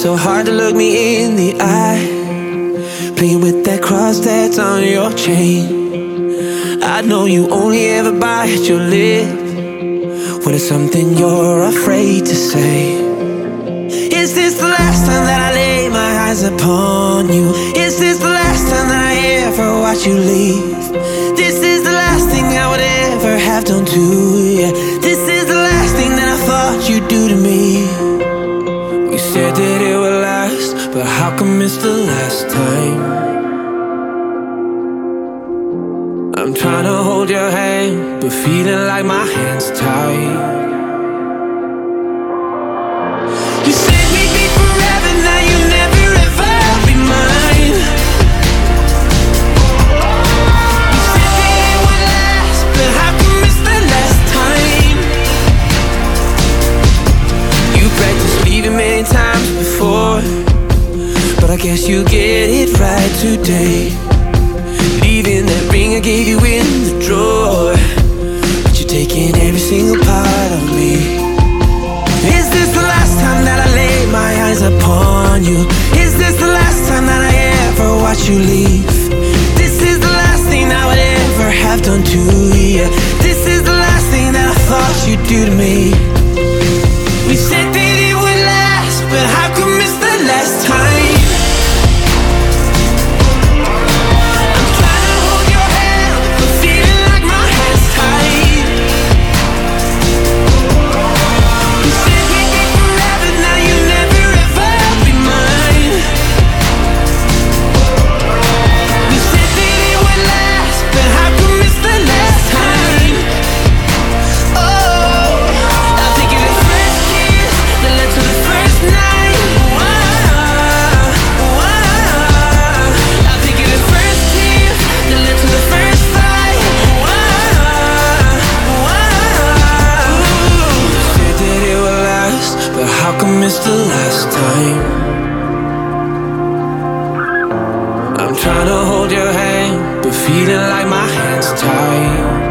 so hard to look me in the eye. Playing with that cross that's on your chain. I know you only ever bite your lip when it's something you're afraid to say. Is this the last time that I lay my eyes upon you? Is this the last time that I ever watch you leave? This is the last thing I would ever have done to you. This is the last thing that I thought you'd do to me. Said that it would last, but how come it's the last time? I'm trying to hold your hand, but feeling like my hands tied. Guess you get it right today. Leaving that ring I gave you in the drawer, but you're taking every single part of me. Is this the last time that I lay my eyes upon you? Is this the last time that I ever watch you leave? This is the last thing I would ever have done to you. This is the last thing that I thought you'd do to me. The last time? I'm trying to hold your hand, but feeling like my hands tied.